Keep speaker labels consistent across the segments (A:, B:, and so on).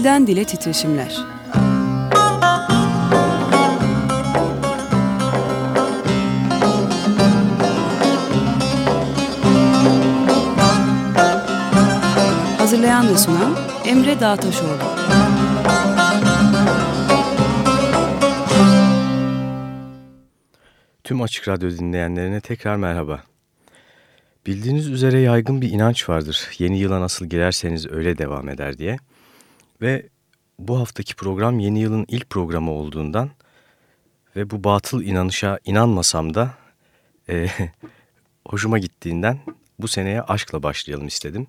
A: Dilden Dile Titreşimler Hazırlayan ve sunan Emre Dağtaşoğlu
B: Tüm Açık Radyo dinleyenlerine tekrar merhaba. Bildiğiniz üzere yaygın bir inanç vardır. Yeni yıla nasıl girerseniz öyle devam eder diye. Ve bu haftaki program yeni yılın ilk programı olduğundan ve bu batıl inanışa inanmasam da e, hoşuma gittiğinden bu seneye aşkla başlayalım istedim.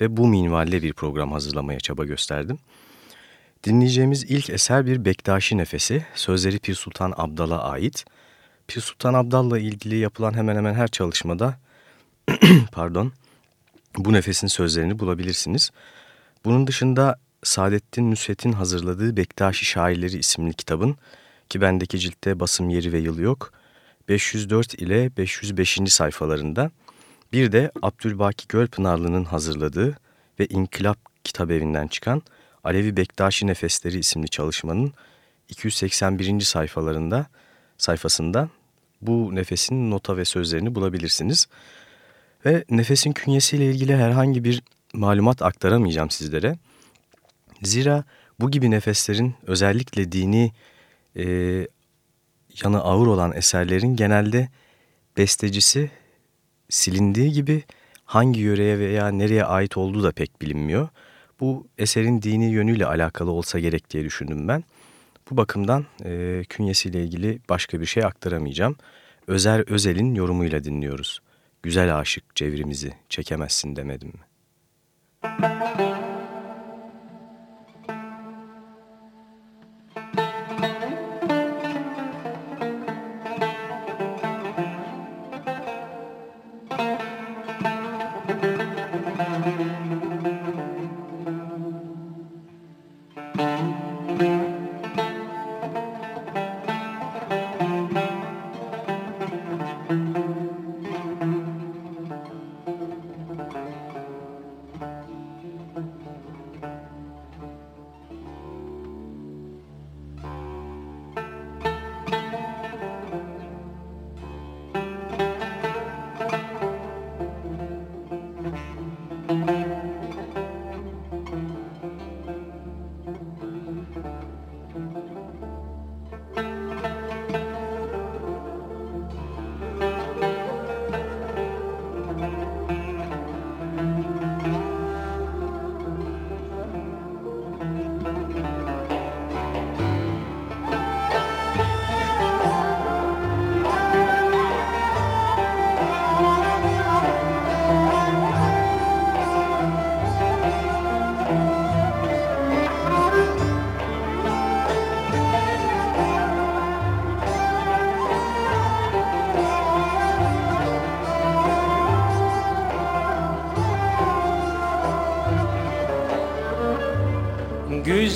B: Ve bu minvalle bir program hazırlamaya çaba gösterdim. Dinleyeceğimiz ilk eser bir Bektaşi nefesi, sözleri Pir Sultan Abdal'a ait. Pir Sultan Abdal'la ilgili yapılan hemen hemen her çalışmada pardon bu nefesin sözlerini bulabilirsiniz. Bunun dışında Saadettin Nusret'in hazırladığı Bektaşi Şairleri isimli kitabın ki bendeki ciltte basım yeri ve yılı yok 504 ile 505. sayfalarında bir de Abdülbaki Gölpınarlı'nın hazırladığı ve İnkılap kitabevinden çıkan Alevi Bektaşi Nefesleri isimli çalışmanın 281. sayfalarında sayfasında bu nefesin nota ve sözlerini bulabilirsiniz. Ve nefesin künyesiyle ilgili herhangi bir malumat aktaramayacağım sizlere. Zira bu gibi nefeslerin özellikle dini e, yanı ağır olan eserlerin genelde bestecisi silindiği gibi hangi yöreye veya nereye ait olduğu da pek bilinmiyor. Bu eserin dini yönüyle alakalı olsa gerek diye düşündüm ben. Bu bakımdan e, künyesiyle ilgili başka bir şey aktaramayacağım. Özer Özel'in yorumuyla dinliyoruz. Güzel aşık cevrimizi çekemezsin demedim mi? Müzik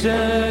C: bir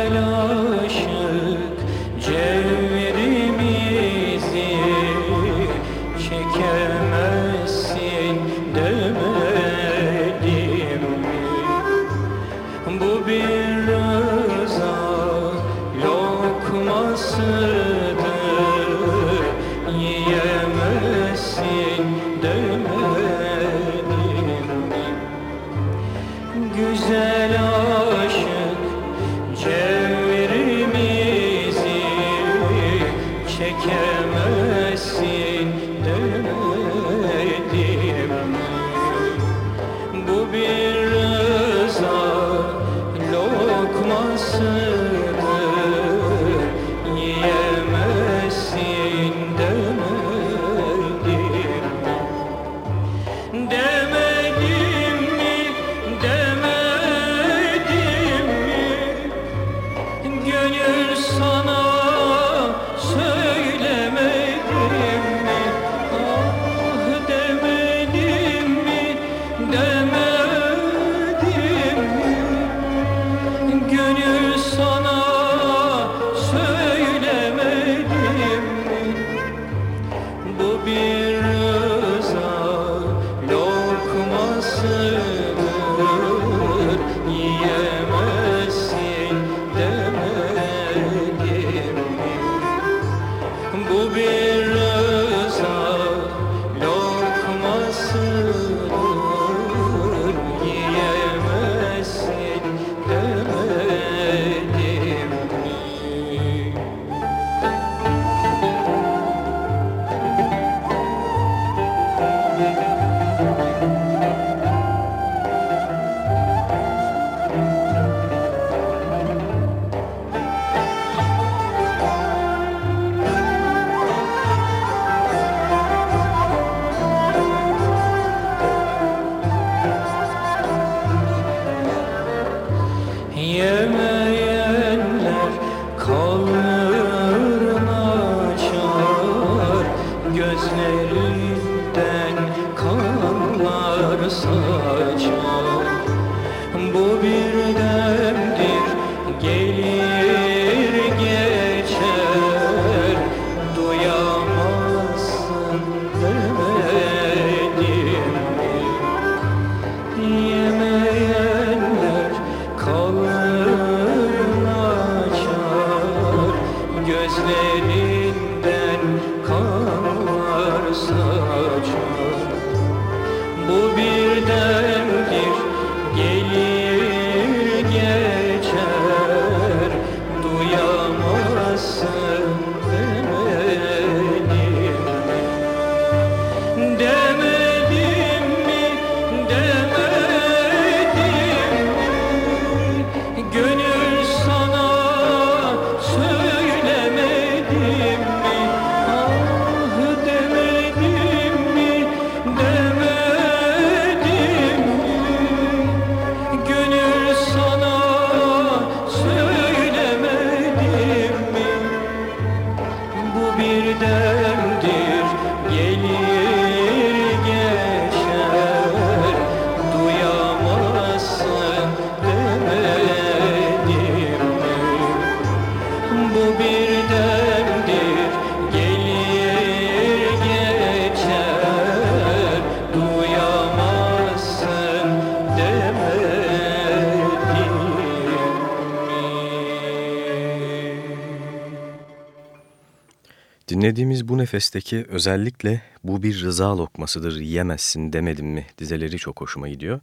B: Dinlediğimiz bu nefesteki özellikle bu bir rıza lokmasıdır yiyemezsin demedim mi dizeleri çok hoşuma gidiyor.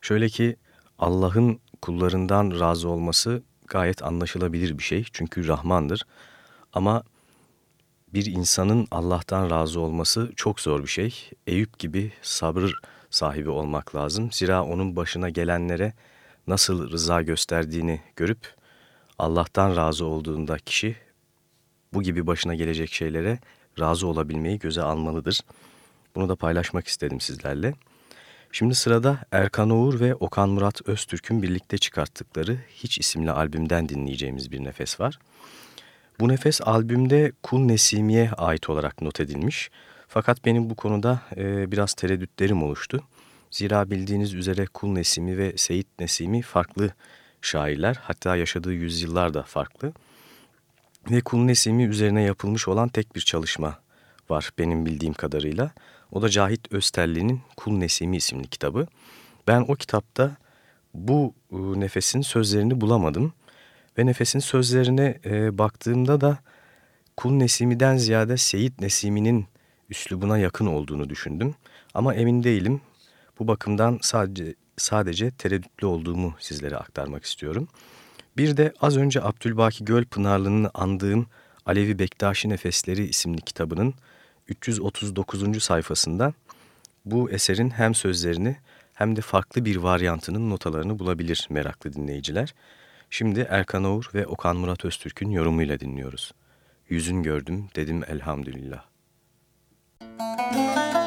B: Şöyle ki Allah'ın kullarından razı olması gayet anlaşılabilir bir şey çünkü Rahmandır. Ama bir insanın Allah'tan razı olması çok zor bir şey. Eyüp gibi sabır sahibi olmak lazım. Zira onun başına gelenlere nasıl rıza gösterdiğini görüp Allah'tan razı olduğunda kişi bu gibi başına gelecek şeylere razı olabilmeyi göze almalıdır. Bunu da paylaşmak istedim sizlerle. Şimdi sırada Erkan Oğur ve Okan Murat Öztürk'ün birlikte çıkarttıkları Hiç isimli albümden dinleyeceğimiz bir nefes var. Bu nefes albümde Kul Nesimi'ye ait olarak not edilmiş. Fakat benim bu konuda e, biraz tereddütlerim oluştu. Zira bildiğiniz üzere Kul Nesimi ve Seyit Nesimi farklı şairler. Hatta yaşadığı yüzyıllar da farklı ve Kul Nesimi üzerine yapılmış olan tek bir çalışma var benim bildiğim kadarıyla. O da Cahit Österli'nin Kul Nesimi isimli kitabı. Ben o kitapta bu e, nefesin sözlerini bulamadım. Ve nefesin sözlerine e, baktığımda da Kul Nesimi'den ziyade Seyit Nesimi'nin üslubuna yakın olduğunu düşündüm. Ama emin değilim. Bu bakımdan sadece sadece tereddütlü olduğumu sizlere aktarmak istiyorum. Bir de az önce Abdülbaki Gölpınarlı'nın andığım Alevi Bektaşi Nefesleri isimli kitabının 339. sayfasında bu eserin hem sözlerini hem de farklı bir varyantının notalarını bulabilir meraklı dinleyiciler. Şimdi Erkan Oğur ve Okan Murat Öztürk'ün yorumuyla dinliyoruz. Yüzün gördüm dedim elhamdülillah. Müzik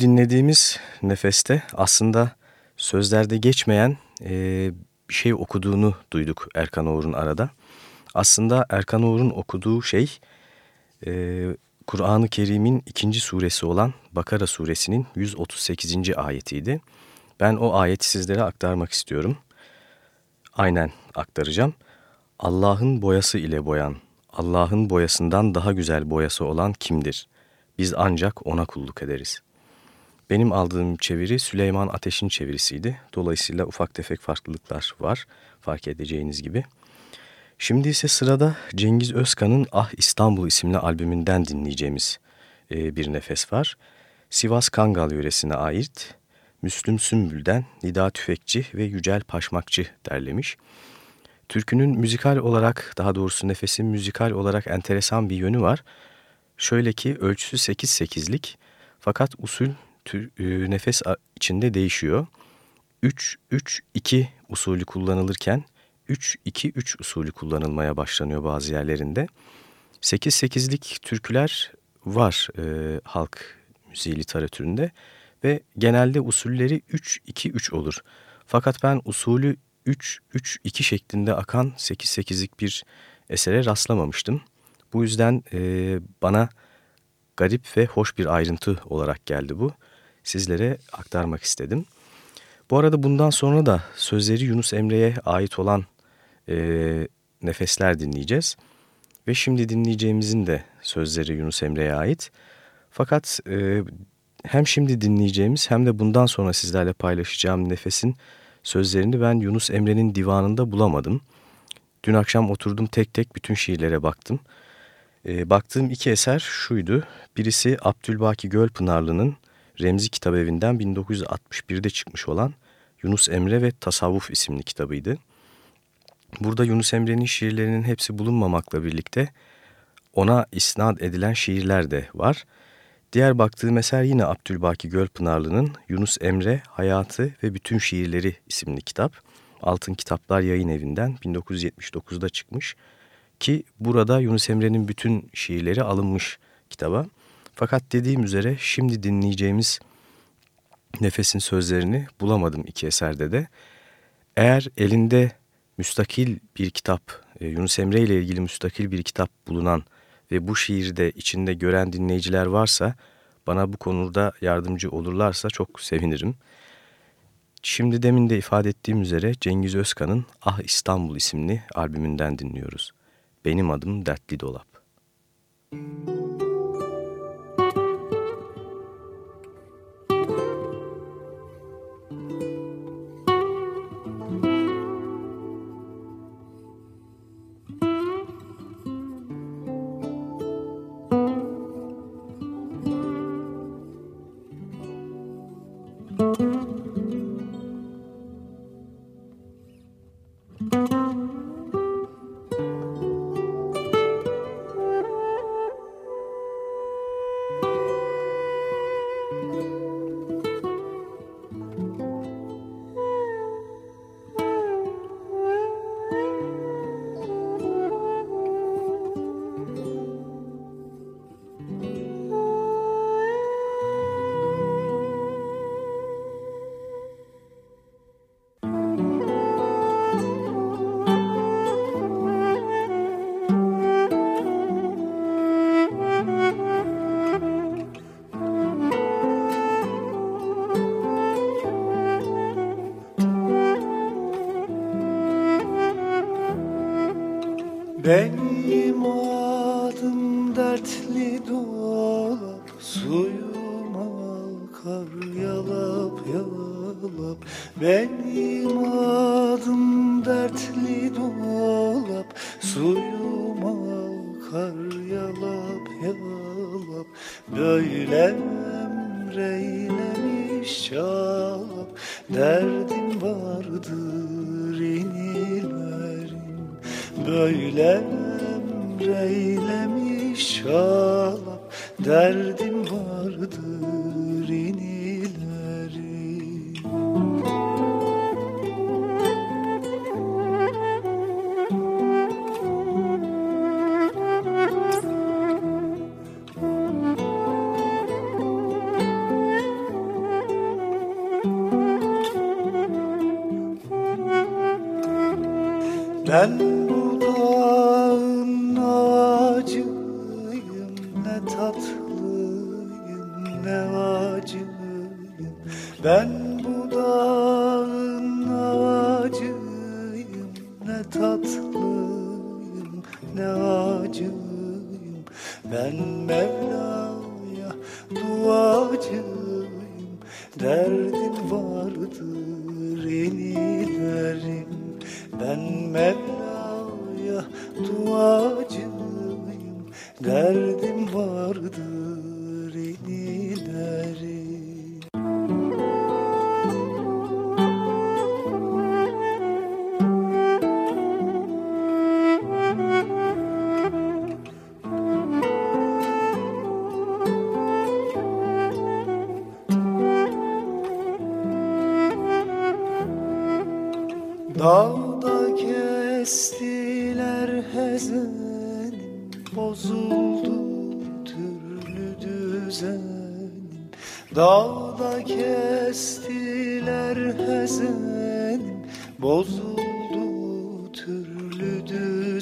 B: Dinlediğimiz nefeste aslında sözlerde geçmeyen e, bir şey okuduğunu duyduk Erkan Oğur'un arada. Aslında Erkan Oğur'un okuduğu şey e, Kur'an-ı Kerim'in ikinci suresi olan Bakara suresinin 138. ayetiydi. Ben o ayeti sizlere aktarmak istiyorum. Aynen aktaracağım. Allah'ın boyası ile boyan, Allah'ın boyasından daha güzel boyası olan kimdir? Biz ancak ona kulluk ederiz. Benim aldığım çeviri Süleyman Ateş'in çevirisiydi. Dolayısıyla ufak tefek farklılıklar var fark edeceğiniz gibi. Şimdi ise sırada Cengiz Özkan'ın Ah İstanbul isimli albümünden dinleyeceğimiz e, bir nefes var. Sivas Kangal yöresine ait Müslüm Sümbül'den Nida Tüfekçi ve Yücel Paşmakçı derlemiş. Türkünün müzikal olarak daha doğrusu nefesin müzikal olarak enteresan bir yönü var. Şöyle ki ölçüsü 8-8'lik fakat usul e, nefes içinde değişiyor. 3-3-2 usulü kullanılırken 3-2-3 usulü kullanılmaya başlanıyor bazı yerlerinde. 8-8'lik türküler var e, halk müziği literatüründe ve genelde usulleri 3-2-3 olur. Fakat ben usulü 3-3-2 şeklinde akan 8-8'lik bir esere rastlamamıştım. Bu yüzden e, bana garip ve hoş bir ayrıntı olarak geldi bu. Sizlere aktarmak istedim. Bu arada bundan sonra da sözleri Yunus Emre'ye ait olan e, nefesler dinleyeceğiz. Ve şimdi dinleyeceğimizin de sözleri Yunus Emre'ye ait. Fakat e, hem şimdi dinleyeceğimiz hem de bundan sonra sizlerle paylaşacağım nefesin sözlerini ben Yunus Emre'nin divanında bulamadım. Dün akşam oturdum tek tek bütün şiirlere baktım. E, baktığım iki eser şuydu. Birisi Abdülbaki Gölpınarlı'nın Remzi Kitabevi'nden 1961'de çıkmış olan Yunus Emre ve Tasavvuf isimli kitabıydı. Burada Yunus Emre'nin şiirlerinin hepsi bulunmamakla birlikte ona isnat edilen şiirler de var. Diğer baktığım eser yine Abdülbaki Gölpınarlı'nın Yunus Emre, Hayatı ve Bütün Şiirleri isimli kitap. Altın Kitaplar Yayın Evi'nden 1979'da çıkmış ki burada Yunus Emre'nin bütün şiirleri alınmış kitaba. Fakat dediğim üzere şimdi dinleyeceğimiz Nefes'in sözlerini bulamadım iki eserde de. Eğer elinde müstakil bir kitap, e, Yunus Emre ile ilgili müstakil bir kitap bulunan ve bu şiirde içinde gören dinleyiciler varsa bana bu konuda yardımcı olurlarsa çok sevinirim. Şimdi demin de ifade ettiğim üzere Cengiz Özkan'ın Ah İstanbul isimli albümünden dinliyoruz. Benim adım Dertli Dolap. Müzik
D: emreylemiş çalap Derdim vardır inilerin Böyle emreylemiş şalap Derdim vardır inileri Ben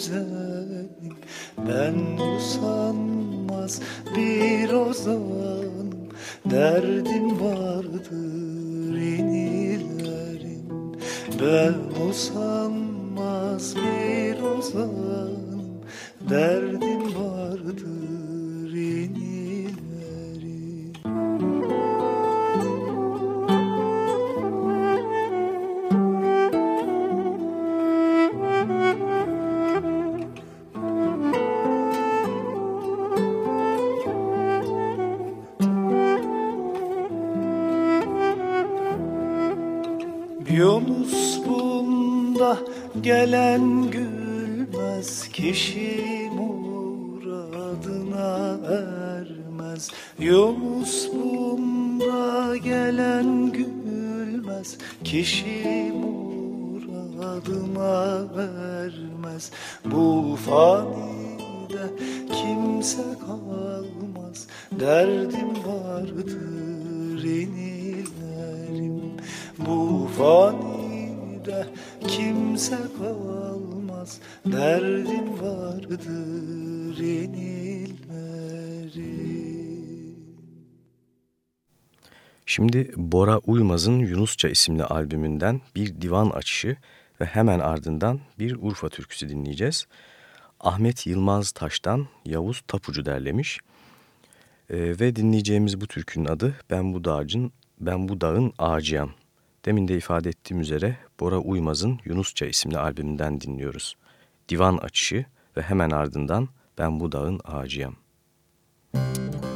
D: düzenim Ben usanmaz bir ozanım. Derdim vardır inilerim ben usanmaz Derdim vardır inilerim
B: Şimdi Bora Uymaz'ın Yunusça isimli albümünden bir divan açışı ve hemen ardından bir Urfa türküsü dinleyeceğiz. Ahmet Yılmaz Taş'tan Yavuz Tapucu derlemiş. Ee, ve dinleyeceğimiz bu türkünün adı Ben bu dağın Ben bu dağın ağacıyam. Demin de ifade ettiğim üzere Bora Uymaz'ın Yunusça isimli albümünden dinliyoruz. Divan açışı ve hemen ardından Ben bu dağın ağacıyam.
E: Ben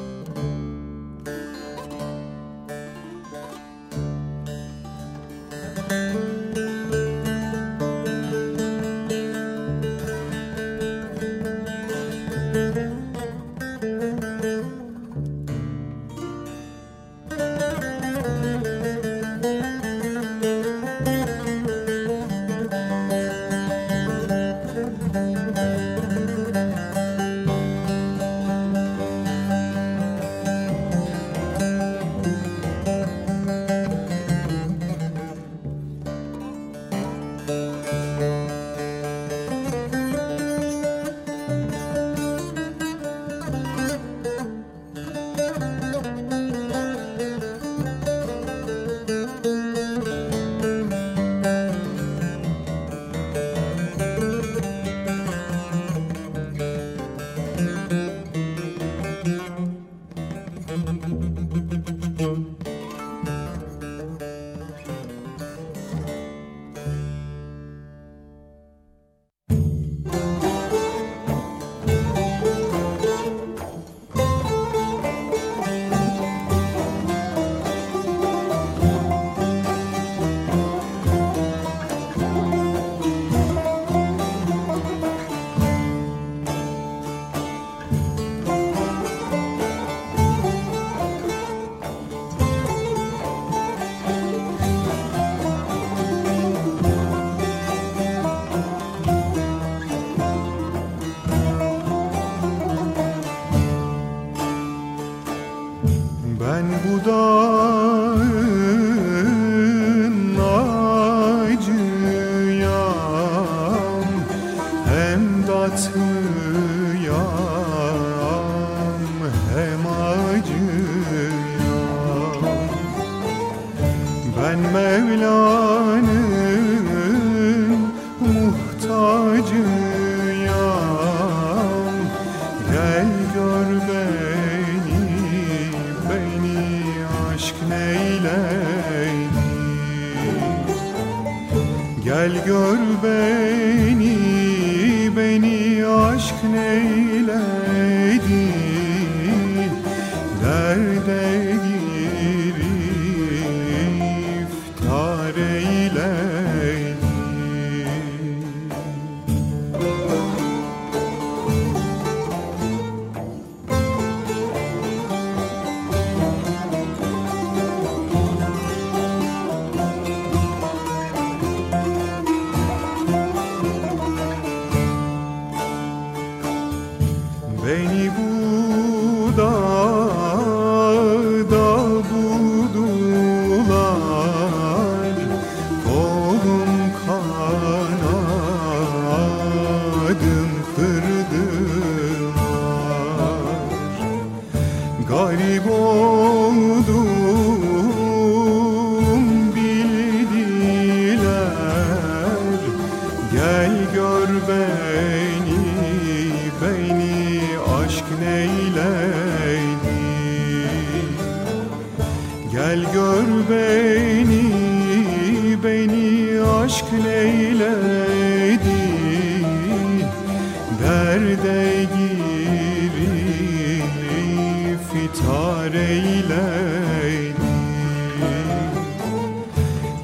E: tar eyledi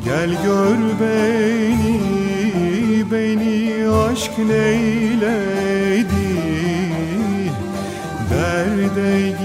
E: Gel gör beni, beni aşk neyledi Derde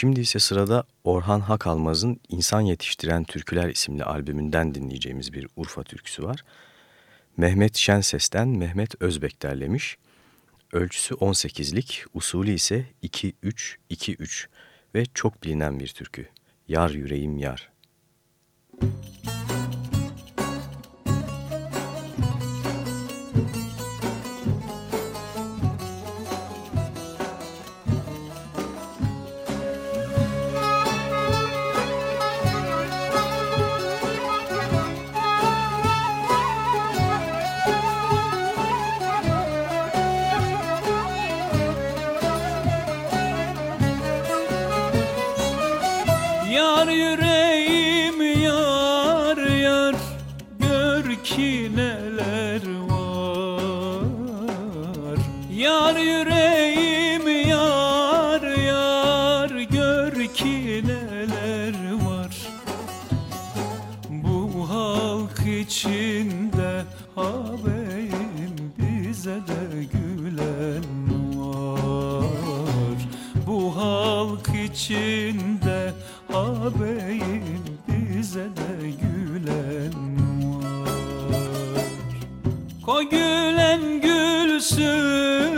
C: Şimdi ise sırada Orhan Hakalmaz'ın İnsan Yetiştiren Türküler isimli albümünden dinleyeceğimiz bir Urfa türküsü var. Mehmet Şenses'ten Mehmet Özbek derlemiş. Ölçüsü 18'lik, usulü ise 2-3-2-3 ve çok bilinen bir türkü. Yar yüreğim yar. Müzik yüreğim bize de gülen var. Ko gülen gülsün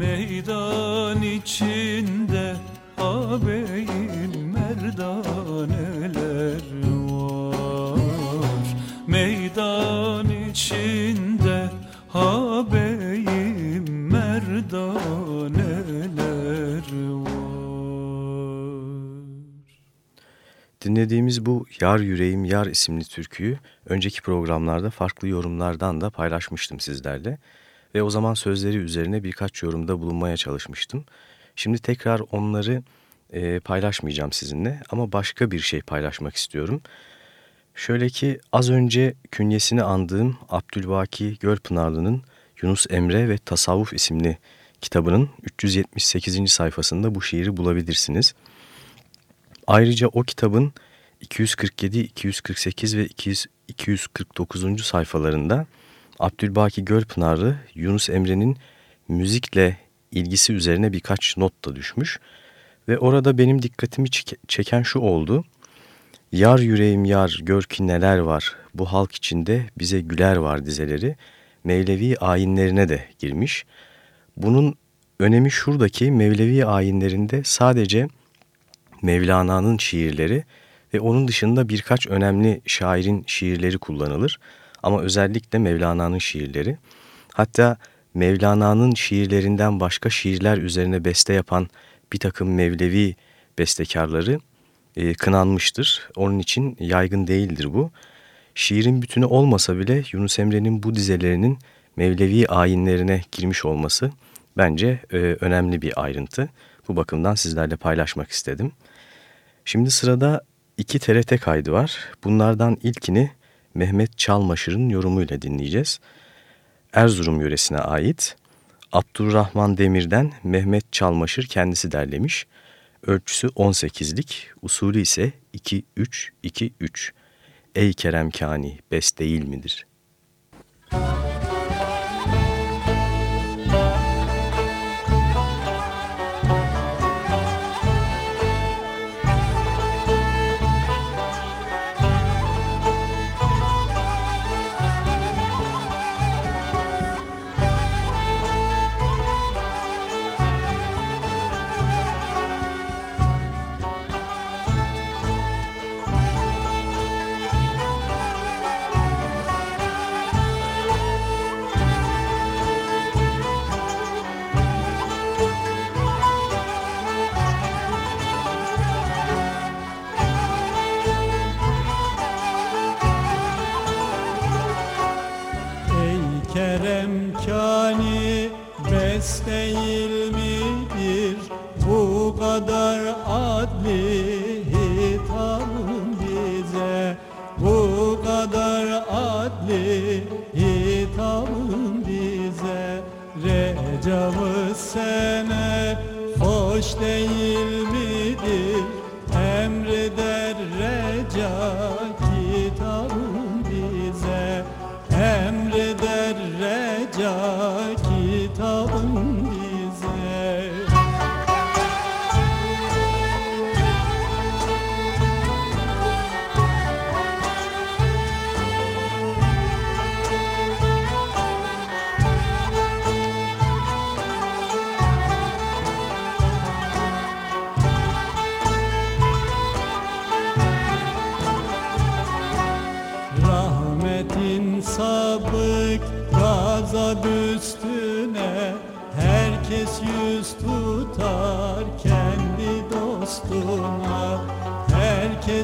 C: Meydan içinde ağabeyim merdaneler var Meydan içinde ağabeyim merdaneler var
B: Dinlediğimiz bu Yar Yüreğim Yar isimli türküyü önceki programlarda farklı yorumlardan da paylaşmıştım sizlerle. Ve o zaman sözleri üzerine birkaç yorumda bulunmaya çalışmıştım. Şimdi tekrar onları e, paylaşmayacağım sizinle ama başka bir şey paylaşmak istiyorum. Şöyle ki az önce künyesini andığım Abdülbaki Gölpınarlı'nın Yunus Emre ve Tasavvuf isimli kitabının 378. sayfasında bu şiiri bulabilirsiniz. Ayrıca o kitabın 247, 248 ve 200, 249. sayfalarında Abdülbaki Gölpınarlı Yunus Emre'nin müzikle ilgisi üzerine birkaç not da düşmüş. Ve orada benim dikkatimi çeken şu oldu. Yar yüreğim yar gör ki neler var bu halk içinde bize güler var dizeleri Mevlevi ayinlerine de girmiş. Bunun önemi şuradaki Mevlevi ayinlerinde sadece Mevlana'nın şiirleri ve onun dışında birkaç önemli şairin şiirleri kullanılır. Ama özellikle Mevlana'nın şiirleri. Hatta Mevlana'nın şiirlerinden başka şiirler üzerine beste yapan bir takım Mevlevi bestekarları e, kınanmıştır. Onun için yaygın değildir bu. Şiirin bütünü olmasa bile Yunus Emre'nin bu dizelerinin Mevlevi ayinlerine girmiş olması bence e, önemli bir ayrıntı. Bu bakımdan sizlerle paylaşmak istedim. Şimdi sırada iki TRT kaydı var. Bunlardan ilkini Mehmet Çalmaşır'ın yorumuyla dinleyeceğiz. Erzurum yöresine ait. Abdurrahman Demir'den Mehmet Çalmaşır kendisi derlemiş. Ölçüsü 18'lik, usulü ise 2-3-2-3. Ey Kerem Kani, best değil midir? Müzik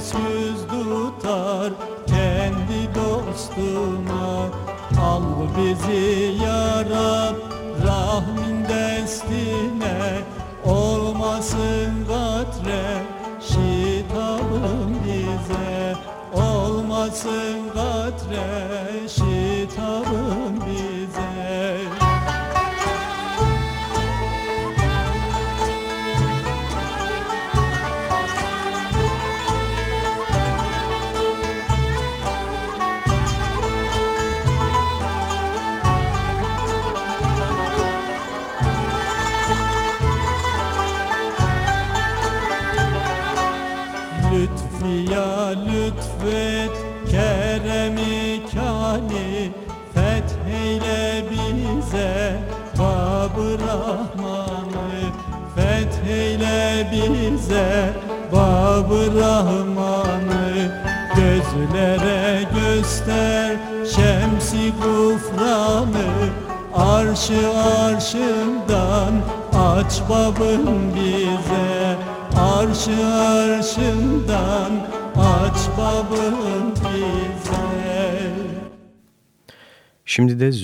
F: Christmas.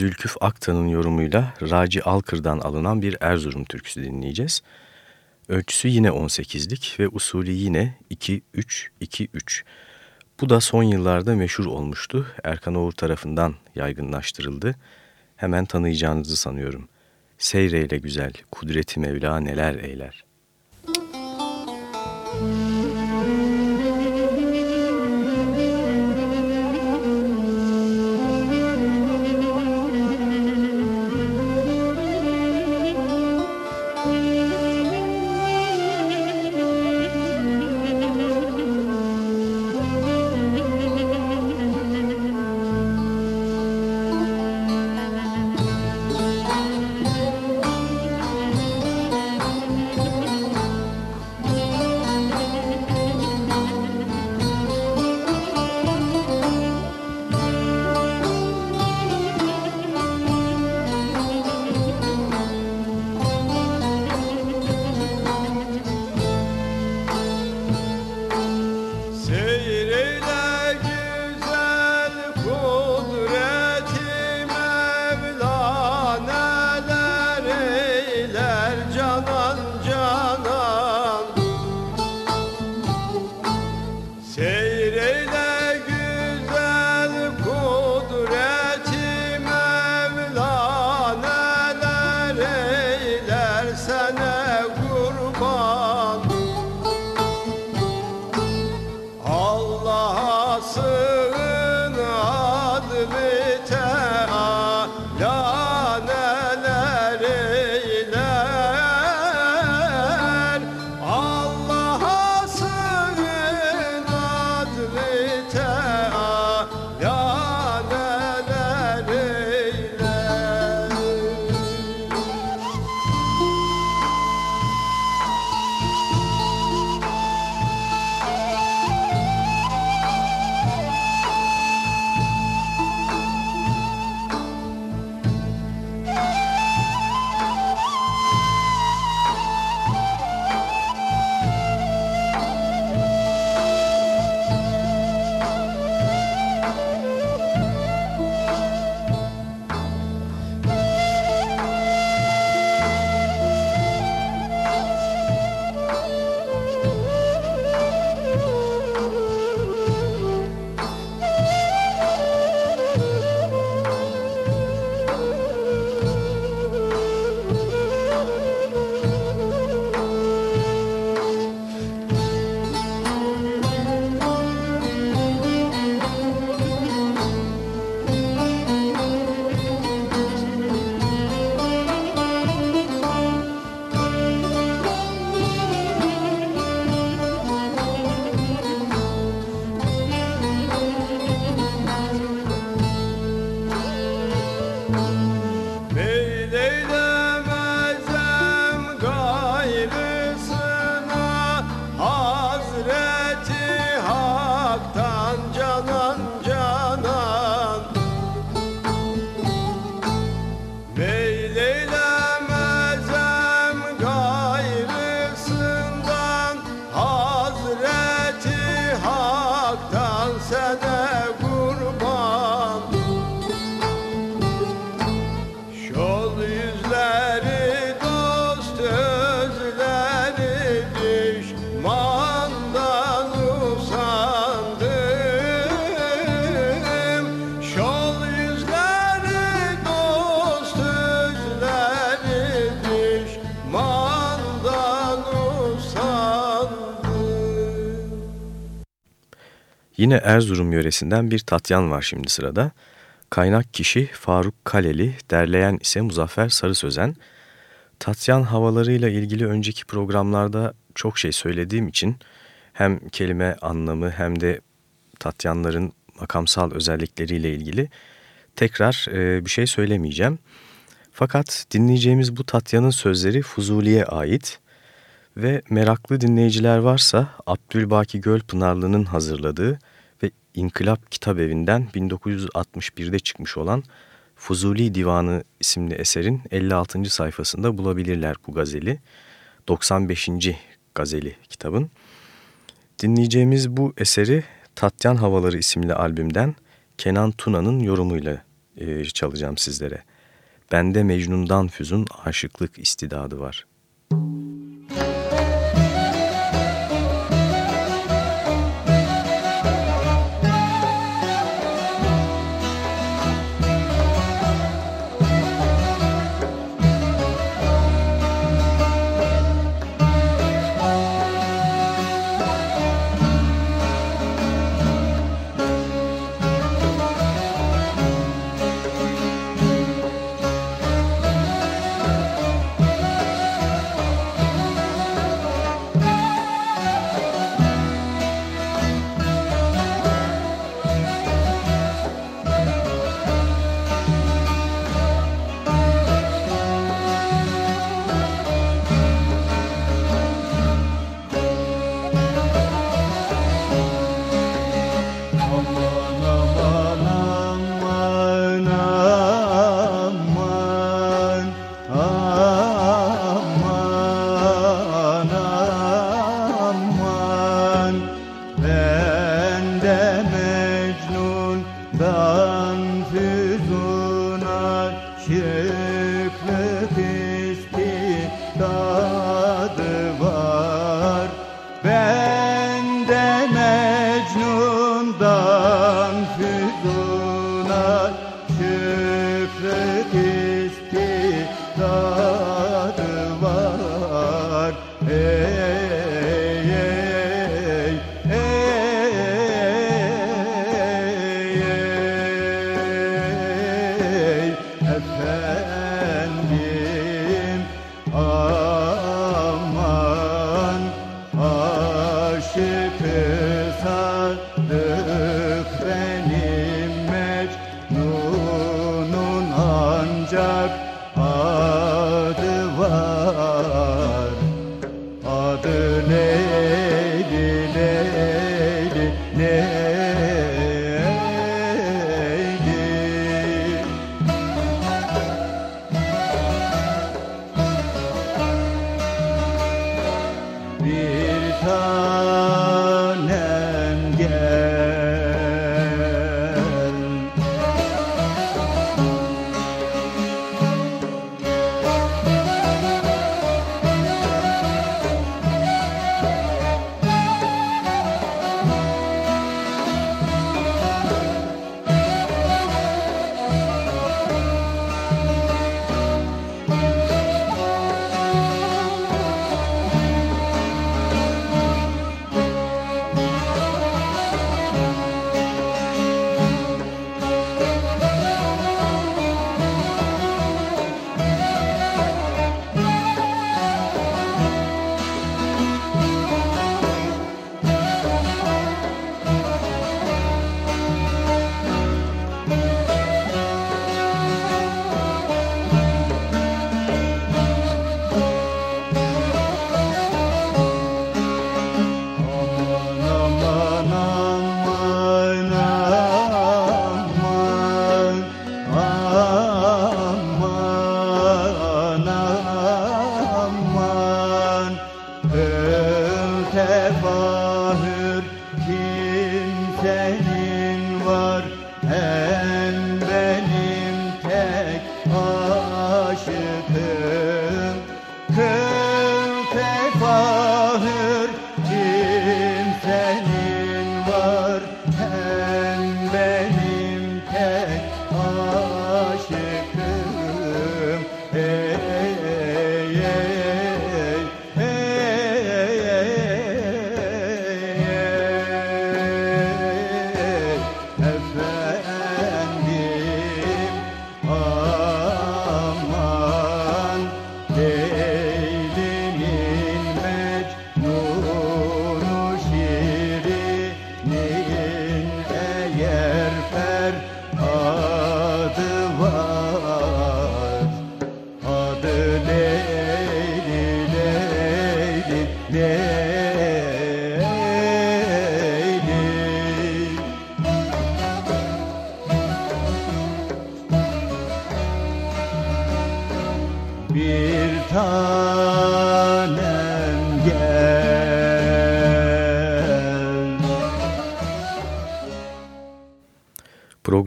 F: Zülküf Aktan'ın yorumuyla Raci Alkır'dan alınan bir Erzurum türküsü dinleyeceğiz. Ölçüsü yine 18'lik ve usulü yine 2-3-2-3. Bu da son yıllarda meşhur olmuştu. Erkan Oğur tarafından yaygınlaştırıldı. Hemen tanıyacağınızı sanıyorum. Seyreyle güzel, kudreti Mevla neler eyler.''
G: Yine Erzurum yöresinden bir Tatyan var şimdi sırada. Kaynak kişi Faruk Kaleli, derleyen ise Muzaffer Sarı Sözen. Tatyan havalarıyla ilgili önceki programlarda çok şey söylediğim için hem kelime anlamı hem de Tatyanların makamsal özellikleriyle ilgili tekrar e, bir şey söylemeyeceğim. Fakat dinleyeceğimiz bu Tatya'nın sözleri Fuzuli'ye ait ve meraklı dinleyiciler varsa Abdülbaki Gölpınarlı'nın hazırladığı İnkılap Kitap Evi'nden 1961'de çıkmış olan Fuzuli Divanı isimli eserin 56. sayfasında bulabilirler bu gazeli. 95. gazeli kitabın. Dinleyeceğimiz bu eseri Tatyan Havaları isimli albümden Kenan Tuna'nın yorumuyla e, çalacağım sizlere. Bende Mecnun'dan füzun aşıklık istidadı var. bir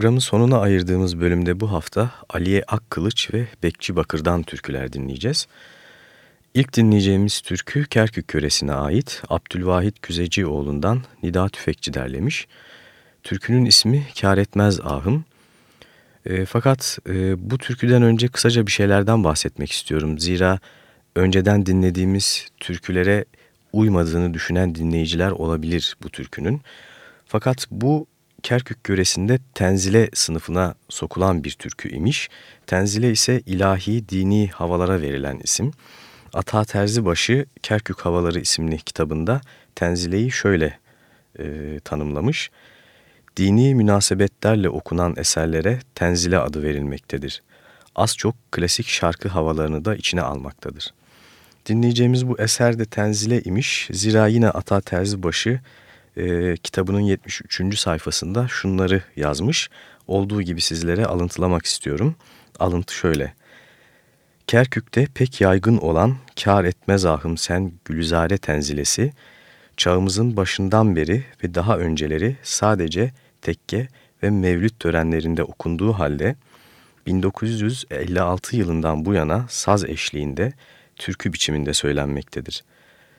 B: Programın sonuna ayırdığımız bölümde bu hafta Aliye Akkılıç ve Bekçi Bakır'dan türküler dinleyeceğiz. İlk dinleyeceğimiz türkü Kerkük Köresi'ne ait Abdülvahit Güzecioğlu'ndan Nida Tüfekçi derlemiş. Türkünün ismi Kar Etmez Ahım. E, fakat e, bu türküden önce kısaca bir şeylerden bahsetmek istiyorum. Zira önceden dinlediğimiz türkülere uymadığını düşünen dinleyiciler olabilir bu türkünün. Fakat bu Kerkük göresinde tenzile sınıfına sokulan bir türkü imiş. Tenzile ise ilahi dini havalara verilen isim. Ata Terzibaşı Kerkük Havaları isimli kitabında tenzileyi şöyle e, tanımlamış. Dini münasebetlerle okunan eserlere tenzile adı verilmektedir. Az çok klasik şarkı havalarını da içine almaktadır. Dinleyeceğimiz bu eser de tenzile imiş. Zira yine Ata Terzibaşı e, kitabının 73. sayfasında şunları yazmış. Olduğu gibi sizlere alıntılamak istiyorum. Alıntı şöyle. Kerkük'te pek yaygın olan kar etmez ahım sen gülizare tenzilesi, çağımızın başından beri ve daha önceleri sadece tekke ve mevlüt törenlerinde okunduğu halde 1956 yılından bu yana saz eşliğinde türkü biçiminde söylenmektedir.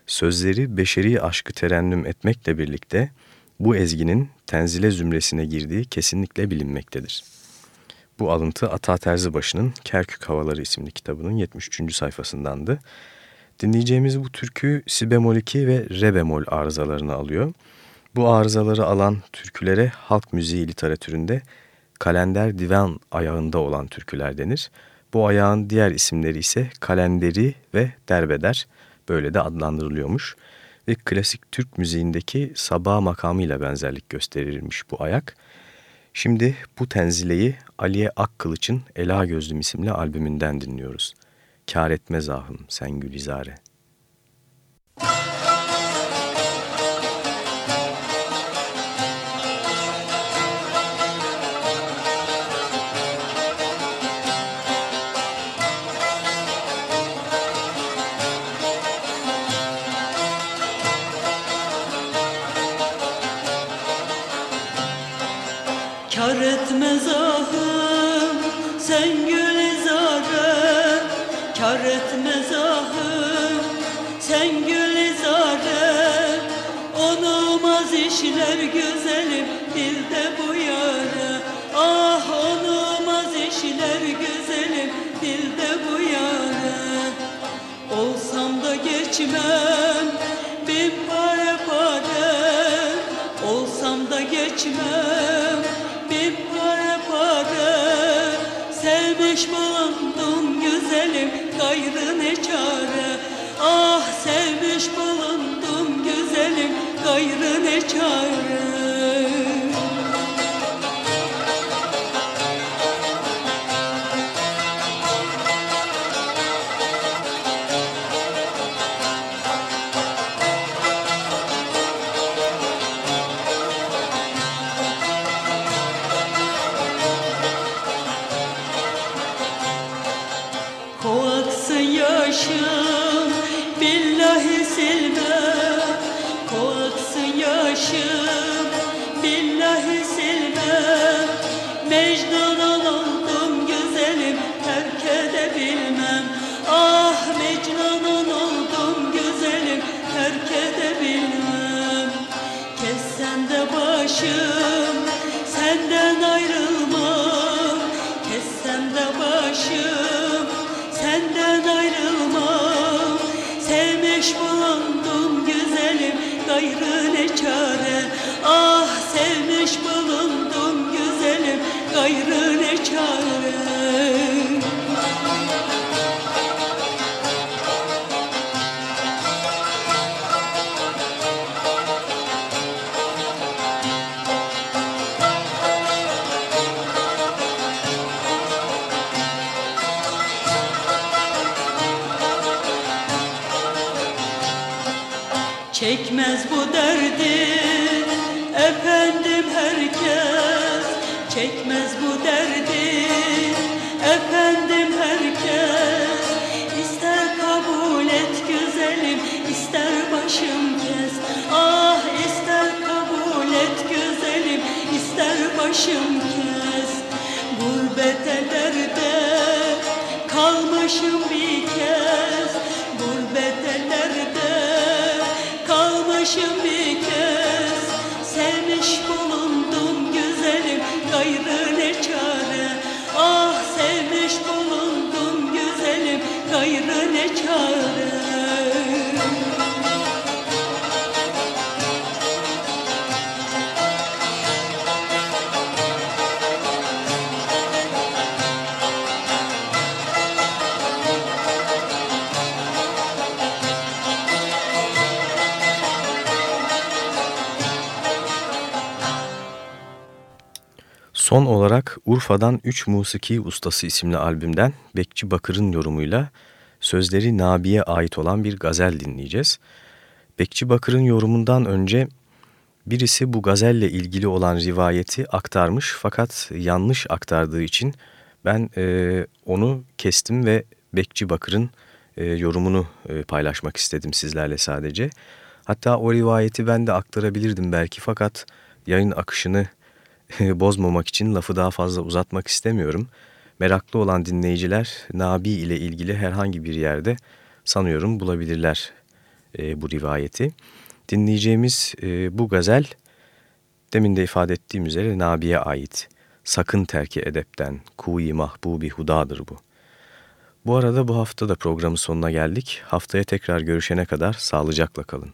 B: Sözleri beşeri aşkı terennüm etmekle birlikte bu ezginin tenzile zümresine girdiği kesinlikle bilinmektedir. Bu alıntı Ata Terzibaşı'nın Kerkük Havaları isimli kitabının 73. sayfasındandı. Dinleyeceğimiz bu türkü si bemol 2 ve re bemol arızalarını alıyor. Bu arızaları alan türkülere halk müziği literatüründe kalender divan ayağında olan türküler denir. Bu ayağın diğer isimleri ise kalenderi ve derbeder böyle de adlandırılıyormuş. Ve klasik Türk müziğindeki sabah makamıyla benzerlik gösterilmiş bu ayak. Şimdi bu tenzileyi Aliye Akkılıç'ın Ela Gözlüm isimli albümünden dinliyoruz. Kâr etmez ahım sen Gülizare.
H: Kar İşler güzelim dilde bu yara. Ah olmaz işler güzelim dilde bu yara. Olsam da geçmem bin pare pare Olsam da geçmem bin pare pare Sevmiş bulundum gayrı ne çare
B: Son olarak Urfa'dan Üç Musiki Ustası isimli albümden Bekçi Bakır'ın yorumuyla sözleri Nabi'ye ait olan bir gazel dinleyeceğiz. Bekçi Bakır'ın yorumundan önce birisi bu gazelle ilgili olan rivayeti aktarmış fakat yanlış aktardığı için ben e, onu kestim ve Bekçi Bakır'ın e, yorumunu e, paylaşmak istedim sizlerle sadece. Hatta o rivayeti ben de aktarabilirdim belki fakat yayın akışını bozmamak için lafı daha fazla uzatmak istemiyorum. Meraklı olan dinleyiciler Nabi ile ilgili herhangi bir yerde sanıyorum bulabilirler e, bu rivayeti. Dinleyeceğimiz e, bu gazel demin de ifade ettiğim üzere Nabi'ye ait. Sakın terki edepten, kuyi mahbubi hudadır bu. Bu arada bu hafta da programın sonuna geldik. Haftaya tekrar görüşene kadar sağlıcakla kalın.